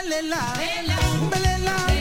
Belela, belela, belela.